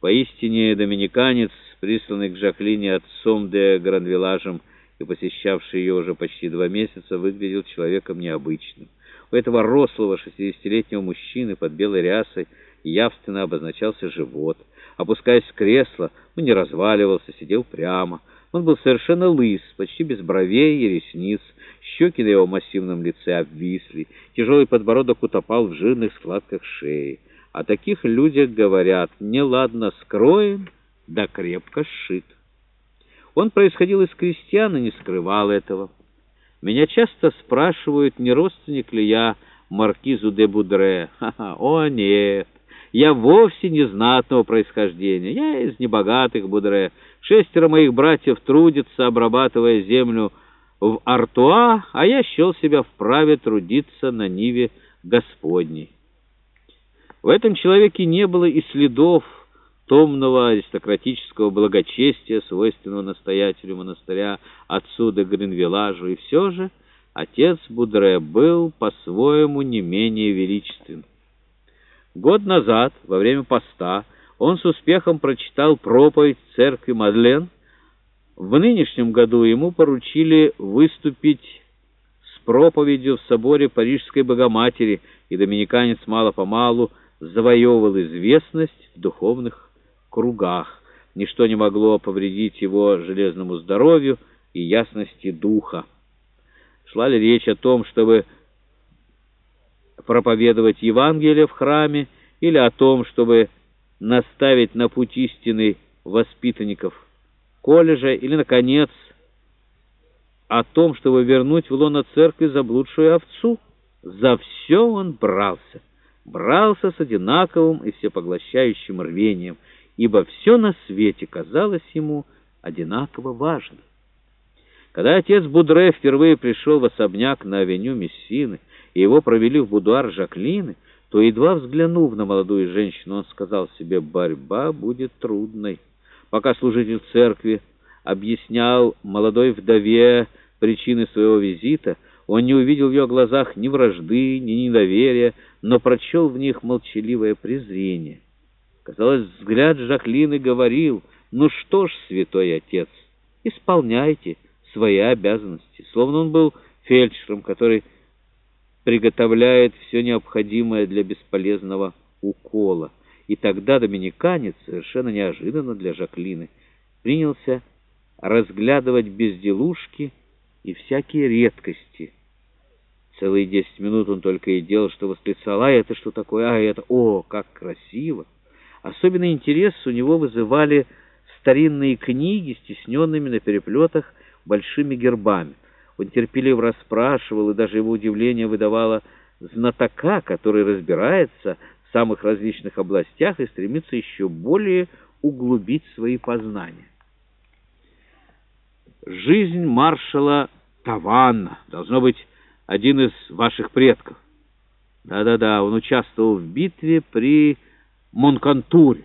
Поистине доминиканец, присланный к Жаклине отцом де Гранвилажем и посещавший ее уже почти два месяца, выглядел человеком необычным. У этого рослого шестидесятилетнего мужчины под белой рясой явственно обозначался живот. Опускаясь в кресло, он не разваливался, сидел прямо. Он был совершенно лыс, почти без бровей и ресниц. Щеки на его массивном лице обвисли, тяжелый подбородок утопал в жирных складках шеи. О таких людях говорят «неладно скроен, да крепко сшит». Он происходил из крестьян и не скрывал этого. Меня часто спрашивают, не родственник ли я маркизу де Будре. Ха-ха, о нет, я вовсе не знатного происхождения. Я из небогатых Будре. Шестеро моих братьев трудятся, обрабатывая землю в Артуа, а я счел себя вправе трудиться на Ниве Господней. В этом человеке не было и следов томного аристократического благочестия, свойственного настоятелю монастыря, отцу де Гринвилажу, и все же отец Будре был по-своему не менее величествен. Год назад, во время поста, он с успехом прочитал проповедь церкви Мадлен. В нынешнем году ему поручили выступить с проповедью в соборе Парижской Богоматери, и доминиканец мало-помалу завоевывал известность в духовных кругах. Ничто не могло повредить его железному здоровью и ясности духа. Шла ли речь о том, чтобы проповедовать Евангелие в храме, или о том, чтобы наставить на путь истины воспитанников колледжа, или, наконец, о том, чтобы вернуть в лоно церкви заблудшую овцу. За все он брался, брался с одинаковым и всепоглощающим рвением, ибо все на свете казалось ему одинаково важным. Когда отец Будре впервые пришел в особняк на авеню Мессины, и его провели в будуар Жаклины, то, едва взглянув на молодую женщину, он сказал себе, борьба будет трудной. Пока служитель церкви объяснял молодой вдове причины своего визита, он не увидел в ее глазах ни вражды, ни недоверия, но прочел в них молчаливое презрение. Казалось, взгляд Жаклины говорил, «Ну что ж, святой отец, исполняйте свои обязанности», словно он был фельдшером, который приготовляет все необходимое для бесполезного укола. И тогда доминиканец, совершенно неожиданно для Жаклины, принялся разглядывать безделушки и всякие редкости. Целые десять минут он только и делал, что восклицал, «А это что такое? А это? О, как красиво!» Особенный интерес у него вызывали старинные книги с тисненными на переплетах большими гербами. Он терпеливо расспрашивал, и даже его удивление выдавало знатока, который разбирается в самых различных областях и стремится еще более углубить свои познания. Жизнь маршала Таванна, должно быть, один из ваших предков. Да-да-да, он участвовал в битве при Монкантуре.